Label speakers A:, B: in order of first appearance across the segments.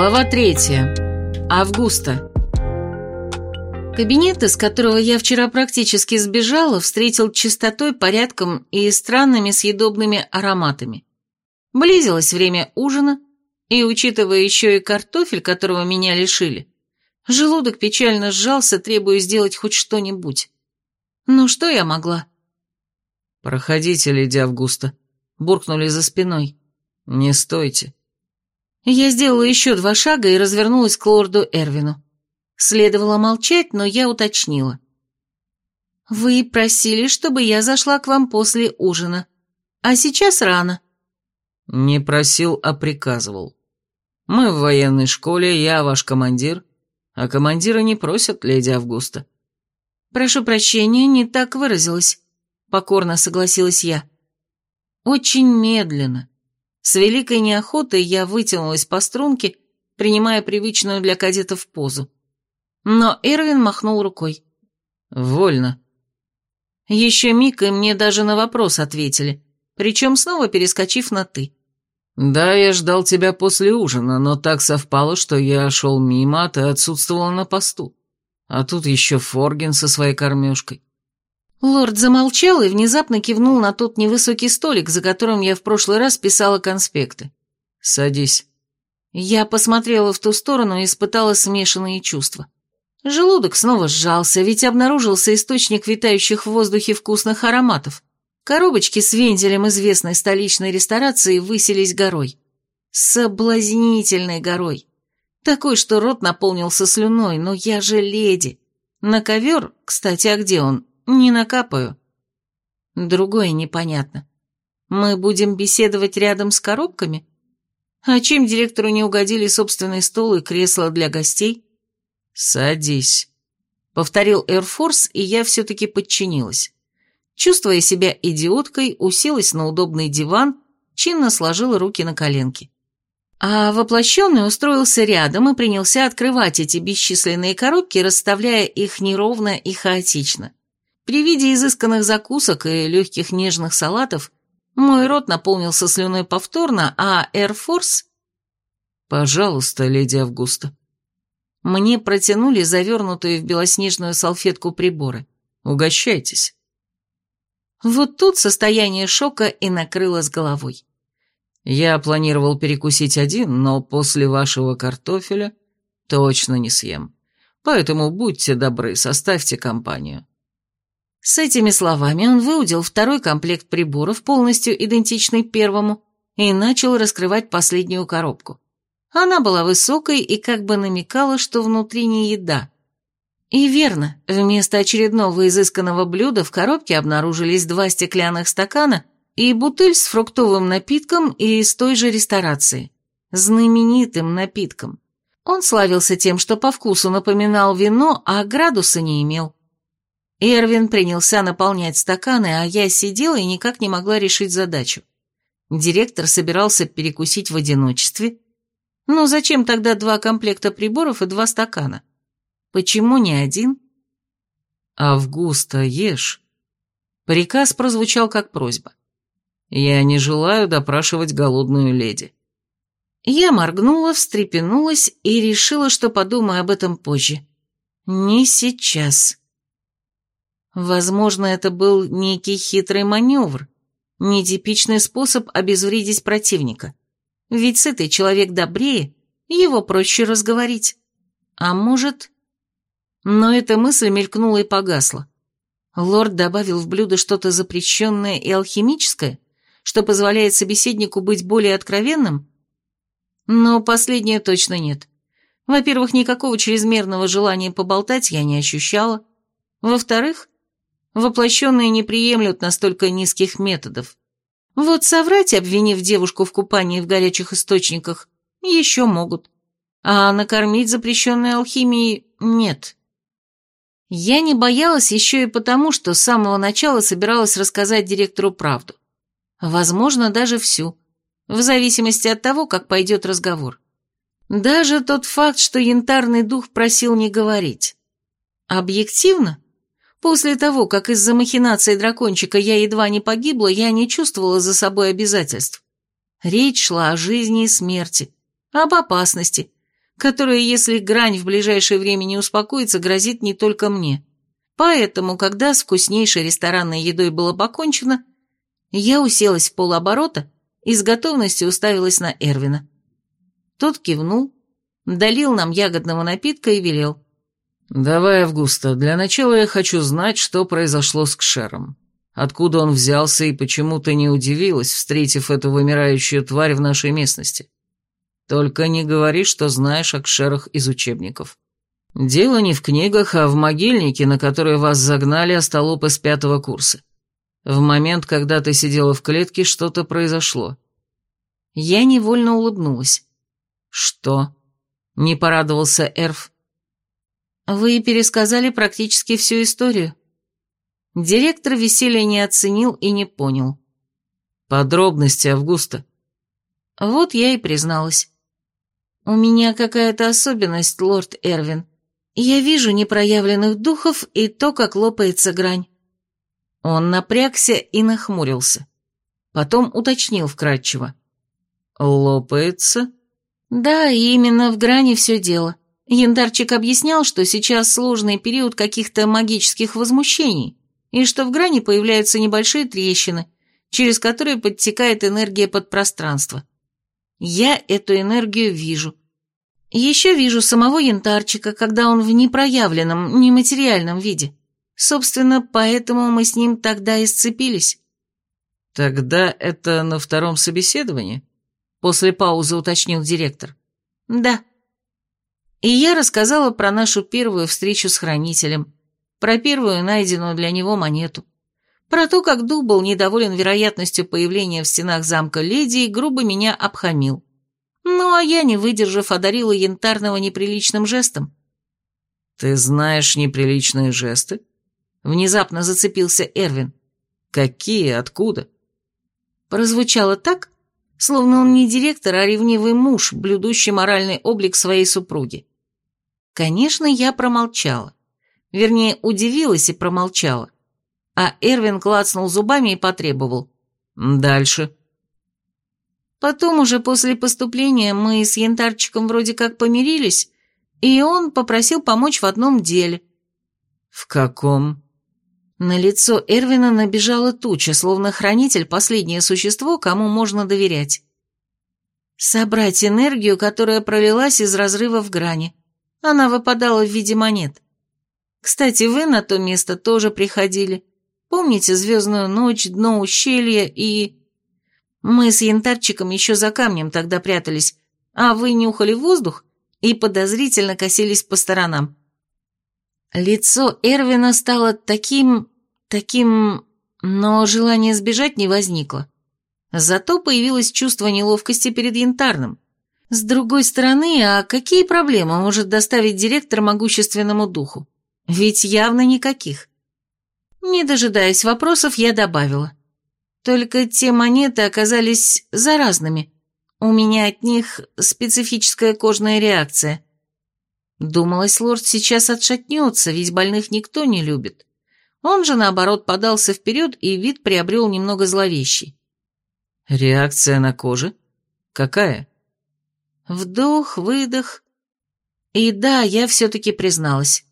A: Глава третья. Августа. Кабинет, из которого я вчера практически сбежала, встретил чистотой, порядком и странными съедобными ароматами. Близилось время ужина, и, учитывая еще и картофель, которого меня лишили, желудок печально сжался, требуя сделать хоть что-нибудь. Ну что я могла?
B: «Проходите, леди Августа», — буркнули за спиной. «Не стойте».
A: Я сделала еще два шага и развернулась к лорду Эрвину. Следовало молчать, но я уточнила. «Вы просили, чтобы я зашла к вам после ужина, а сейчас рано».
B: «Не просил, а приказывал. Мы в военной школе, я ваш командир, а командиры не просят, леди Августа».
A: «Прошу прощения, не так выразилась», — покорно согласилась я. «Очень медленно, с великой неохотой я вытянулась по струнке, принимая привычную для кадетов позу. Но Эрвин махнул рукой.
B: «Вольно».
A: Еще миг, и мне даже на вопрос ответили, причем снова перескочив на «ты».
B: «Да, я ждал тебя после ужина, но так совпало, что я шел мимо, а ты отсутствовала на посту. А тут еще Форген со своей кормежкой.
A: Лорд замолчал и внезапно кивнул на тот невысокий столик, за которым я в прошлый раз писала конспекты.
B: «Садись».
A: Я посмотрела в ту сторону и испытала смешанные чувства. Желудок снова сжался, ведь обнаружился источник витающих в воздухе вкусных ароматов. Коробочки с вензелем известной столичной ресторации высились горой. Соблазнительной горой. Такой, что рот наполнился слюной, но я же леди. На ковер, кстати, а где он, не накапаю. Другое непонятно. Мы будем беседовать рядом с коробками? А чем директору не угодили собственный стол и кресло для гостей?
B: Садись.
A: Повторил Эрфорс, и я все-таки подчинилась. Чувствуя себя идиоткой, уселась на удобный диван, чинно сложила руки на коленки. А воплощенный устроился рядом и принялся открывать эти бесчисленные коробки, расставляя их неровно и хаотично. При виде изысканных закусок и легких нежных салатов мой рот наполнился слюной повторно, а Air Force...
B: «Пожалуйста, леди Августа».
A: Мне протянули завернутую в белоснежную салфетку приборы.
B: «Угощайтесь».
A: Вот тут состояние шока и накрыло с головой.
B: «Я планировал перекусить один, но после вашего картофеля точно не съем. Поэтому будьте добры, составьте компанию».
A: С этими словами он выудил второй комплект приборов, полностью идентичный первому, и начал раскрывать последнюю коробку. Она была высокой и как бы намекала, что внутри не еда. И верно, вместо очередного изысканного блюда в коробке обнаружились два стеклянных стакана и бутыль с фруктовым напитком из той же ресторации. Знаменитым напитком. Он славился тем, что по вкусу напоминал вино, а градуса не имел. Эрвин принялся наполнять стаканы, а я сидела и никак не могла решить задачу. Директор собирался перекусить в одиночестве. Но зачем тогда два комплекта приборов и два стакана? Почему не один?
B: «Августа, ешь». Приказ прозвучал как просьба. «Я не желаю допрашивать голодную леди».
A: Я моргнула, встрепенулась и решила, что подумаю об этом позже. Не сейчас. Возможно, это был некий хитрый маневр, нетипичный способ обезвредить противника. Ведь сытый человек добрее, его проще разговорить. А может... Но эта мысль мелькнула и погасла. Лорд добавил в блюдо что-то запрещенное и алхимическое, что позволяет собеседнику быть более откровенным? Но последнее точно нет. Во-первых, никакого чрезмерного желания поболтать я не ощущала. Во-вторых, Воплощенные не приемлют настолько низких методов. Вот соврать, обвинив девушку в купании в горячих источниках, еще могут. А накормить запрещенной алхимией нет. Я не боялась еще и потому, что с самого начала собиралась рассказать директору правду. Возможно, даже всю, в зависимости от того, как пойдет разговор. Даже тот факт, что янтарный дух просил не говорить. Объективно, После того, как из-за махинации дракончика я едва не погибла, я не чувствовала за собой обязательств. Речь шла о жизни и смерти, об опасности, которая, если грань в ближайшее время не успокоится, грозит не только мне. Поэтому, когда с вкуснейшей ресторанной едой было покончено, я уселась в полоборота и с готовностью уставилась на Эрвина. Тот кивнул, долил нам ягодного напитка и велел.
B: «Давай, Августа, для начала я хочу знать, что произошло с Кшером. Откуда он взялся и почему ты не удивилась, встретив эту вымирающую тварь в нашей местности? Только не говори, что знаешь о Кшерах из учебников. Дело не в книгах, а в могильнике, на который вас загнали остолопы с пятого курса. В момент, когда ты сидела в клетке, что-то произошло».
A: Я невольно улыбнулась.
B: «Что?» — не порадовался Эрф.
A: «Вы пересказали практически всю историю». Директор веселья не оценил и не понял.
B: «Подробности, Августа».
A: Вот я и призналась. «У меня какая-то особенность, лорд Эрвин. Я вижу непроявленных духов и то, как лопается грань». Он напрягся и нахмурился. Потом уточнил вкратчиво.
B: «Лопается?»
A: Да, именно в грани все дело. Янтарчик объяснял, что сейчас сложный период каких-то магических возмущений, и что в грани появляются небольшие трещины, через которые подтекает энергия подпространства. Я эту энергию вижу. Еще вижу самого янтарчика, когда он в непроявленном, нематериальном виде. Собственно, поэтому мы с ним тогда и сцепились.
B: Тогда это на втором собеседовании? После паузы уточнил директор.
A: Да. И я рассказала про нашу первую встречу с хранителем, про первую найденную для него монету, про то, как дух был недоволен вероятностью появления в стенах замка леди и грубо меня обхамил. Ну, а я, не выдержав, одарила янтарного неприличным жестом.
B: «Ты знаешь неприличные жесты?» Внезапно зацепился Эрвин. «Какие? Откуда?»
A: Прозвучало так, словно он не директор, а ревнивый муж, блюдущий моральный облик своей супруги. Конечно, я промолчала. Вернее, удивилась и промолчала. А Эрвин клацнул зубами и потребовал.
B: «Дальше».
A: Потом уже после поступления мы с Янтарчиком вроде как помирились, и он попросил помочь в одном деле.
B: «В каком?»
A: На лицо Эрвина набежала туча, словно хранитель – последнее существо, кому можно доверять. Собрать энергию, которая пролилась из разрыва в грани. Она выпадала в виде монет. Кстати, вы на то место тоже приходили. Помните звездную ночь, дно ущелья и... Мы с янтарчиком еще за камнем тогда прятались, а вы нюхали воздух и подозрительно косились по сторонам. Лицо Эрвина стало таким... таким... но желание сбежать не возникло. Зато появилось чувство неловкости перед Янтарным. С другой стороны, а какие проблемы может доставить директор могущественному духу? Ведь явно никаких. Не дожидаясь вопросов, я добавила. Только те монеты оказались заразными. У меня от них специфическая кожная реакция. Думалось, лорд сейчас отшатнется, ведь больных никто не любит. Он же, наоборот, подался вперед и вид приобрел немного зловещий.
B: «Реакция на коже? Какая?»
A: Вдох, выдох. И да, я все-таки призналась.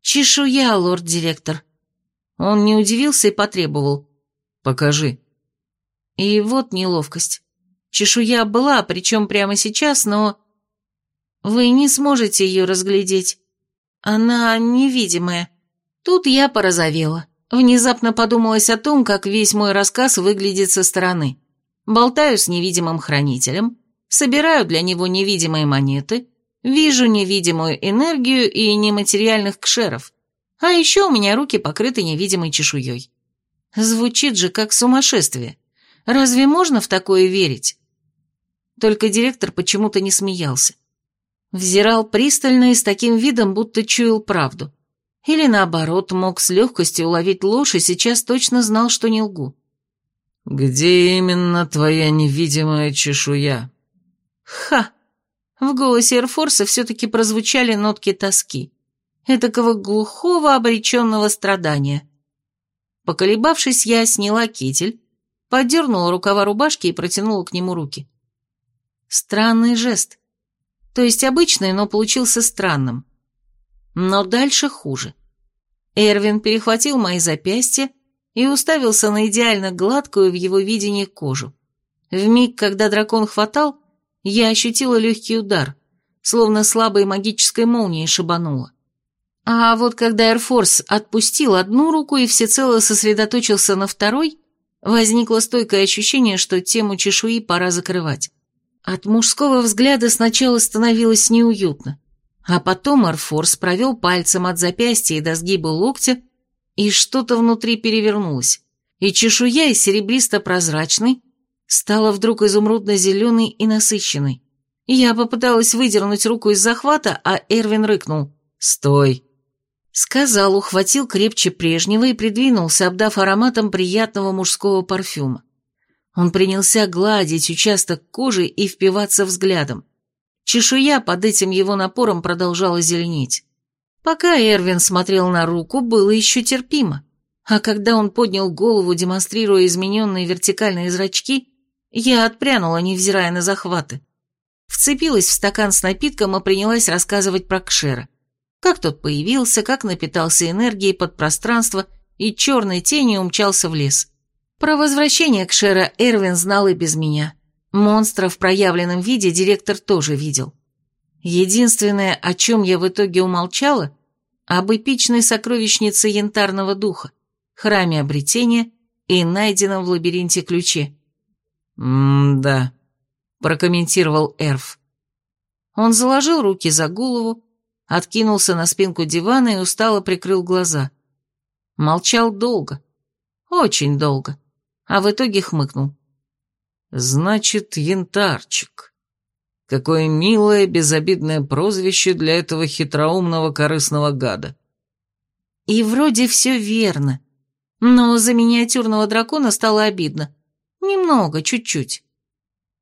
A: «Чешуя, лорд-директор». Он не удивился и потребовал.
B: «Покажи».
A: И вот неловкость. Чешуя была, причем прямо сейчас, но вы не сможете ее разглядеть. Она невидимая. Тут я порозовела. Внезапно подумалось о том, как весь мой рассказ выглядит со стороны. Болтаю с невидимым хранителем, собираю для него невидимые монеты, вижу невидимую энергию и нематериальных кшеров. А еще у меня руки покрыты невидимой чешуей. Звучит же как сумасшествие. Разве можно в такое верить? Только директор почему-то не смеялся. Взирал пристально и с таким видом, будто чуял правду. Или наоборот, мог с легкостью уловить ложь и сейчас точно знал, что не лгу.
B: «Где именно твоя невидимая чешуя?»
A: «Ха!» В голосе Эрфорса все-таки прозвучали нотки тоски. Этакого глухого обреченного страдания. Поколебавшись, я сняла китель, подернула рукава рубашки и протянула к нему руки. Странный жест. То есть обычный, но получился странным. Но дальше хуже. Эрвин перехватил мои запястья и уставился на идеально гладкую в его видении кожу. В миг, когда дракон хватал, я ощутила легкий удар, словно слабой магической молнией шибанула. А вот когда Эрфорс отпустил одну руку и всецело сосредоточился на второй, возникло стойкое ощущение, что тему чешуи пора закрывать. От мужского взгляда сначала становилось неуютно, а потом Эрфорс провел пальцем от запястья и до сгиба локтя, и что-то внутри перевернулось, и чешуя из серебристо-прозрачной стала вдруг изумрудно-зеленой и насыщенной. Я попыталась выдернуть руку из захвата, а Эрвин рыкнул «Стой!». Сказал, ухватил крепче прежнего и придвинулся, обдав ароматом приятного мужского парфюма. Он принялся гладить участок кожи и впиваться взглядом. Чешуя под этим его напором продолжала зеленеть. Пока Эрвин смотрел на руку, было еще терпимо. А когда он поднял голову, демонстрируя измененные вертикальные зрачки, я отпрянула, невзирая на захваты. Вцепилась в стакан с напитком и принялась рассказывать про Кшера. Как тот появился, как напитался энергией под пространство и черной тенью умчался в лес. Про возвращение Кшера Эрвин знал и без меня. Монстра в проявленном виде директор тоже видел. Единственное, о чем я в итоге умолчала, об эпичной сокровищнице янтарного духа, храме обретения и найденном в лабиринте ключе.
B: «М-да», — прокомментировал Эрф.
A: Он заложил руки за голову, откинулся на спинку дивана и устало прикрыл глаза. Молчал долго, очень долго, а в итоге хмыкнул.
B: «Значит, янтарчик». Какое милое, безобидное прозвище для этого хитроумного корыстного гада.
A: И вроде все верно. Но за миниатюрного дракона стало обидно. Немного, чуть-чуть.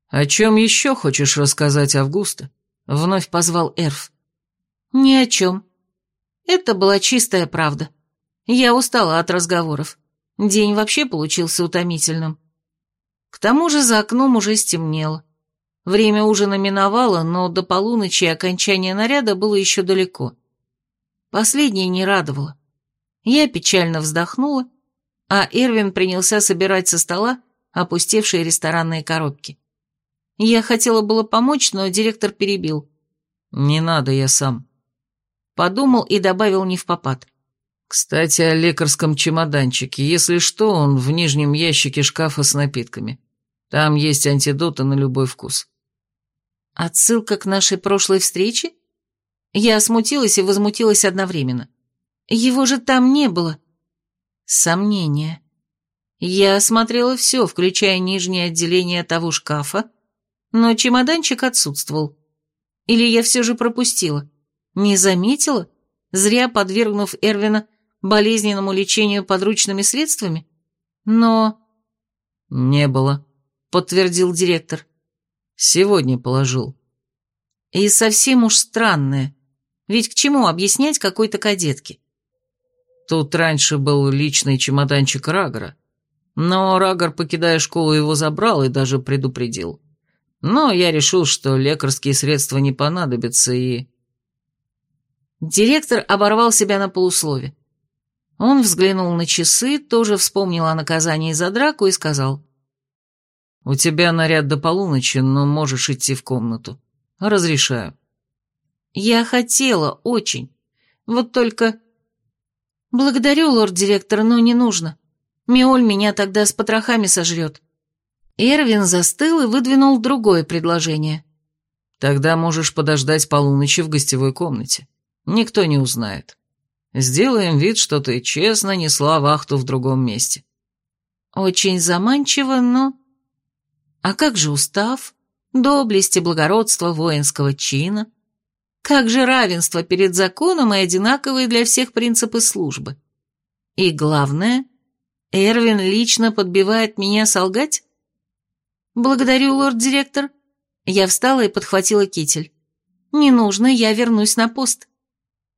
B: «О чем еще хочешь рассказать, Августа?» — вновь позвал Эрф.
A: «Ни о чем. Это была чистая правда. Я устала от разговоров. День вообще получился утомительным. К тому же за окном уже стемнело. Время ужина миновало, но до полуночи и окончания наряда было еще далеко. Последнее не радовало. Я печально вздохнула, а Эрвин принялся собирать со стола опустевшие ресторанные коробки. Я хотела было помочь, но директор перебил.
B: «Не надо, я сам».
A: Подумал и добавил не в попад.
B: «Кстати, о лекарском чемоданчике. Если что, он в нижнем ящике шкафа с напитками. Там есть антидоты на любой вкус».
A: Отсылка к нашей прошлой встрече? Я смутилась и возмутилась одновременно. Его же там не было. Сомнение. Я осмотрела все, включая нижнее отделение того шкафа, но чемоданчик отсутствовал. Или я все же пропустила? Не заметила, зря подвергнув Эрвина болезненному лечению подручными средствами? Но...
B: «Не было», — подтвердил директор. Сегодня положил.
A: И совсем уж странное. Ведь к чему объяснять какой-то кадетке?
B: Тут раньше был личный чемоданчик Рагора. Но Рагор, покидая школу, его забрал и даже предупредил. Но я решил, что лекарские средства не понадобятся и...
A: Директор оборвал себя на полуслове. Он взглянул на часы, тоже вспомнил о наказании за драку и сказал.
B: «У тебя наряд до полуночи, но можешь идти в комнату. Разрешаю».
A: «Я хотела, очень. Вот только...» «Благодарю, лорд-директор, но не нужно. Миоль меня тогда с потрохами сожрет». Эрвин застыл и выдвинул другое предложение.
B: «Тогда можешь подождать полуночи в гостевой комнате. Никто не узнает. Сделаем вид, что ты честно несла вахту в другом месте».
A: «Очень заманчиво, но...» А как же устав, доблесть и благородство воинского чина? Как же равенство перед законом и одинаковые для всех принципы службы? И главное, Эрвин лично подбивает меня солгать? Благодарю, лорд-директор. Я встала и подхватила китель. Не нужно, я вернусь на пост.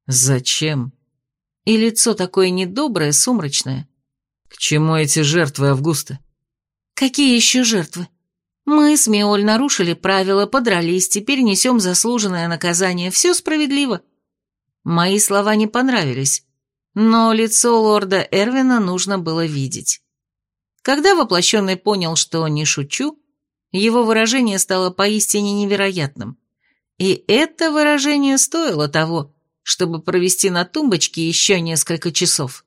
B: Зачем?
A: И лицо такое недоброе, сумрачное.
B: К чему эти жертвы, Августа?
A: Какие еще жертвы? Мы с Миоль нарушили правила, подрались, теперь несем заслуженное наказание. Все справедливо. Мои слова не понравились, но лицо лорда Эрвина нужно было видеть. Когда воплощенный понял, что не шучу, его выражение стало поистине невероятным. И это выражение стоило того, чтобы провести на тумбочке еще несколько часов.